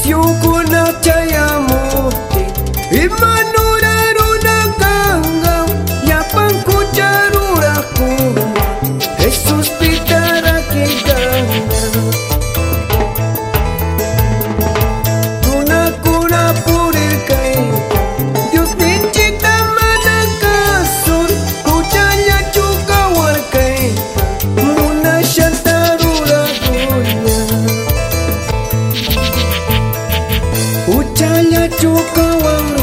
If you kuna chayamu Imanu Ala chukawan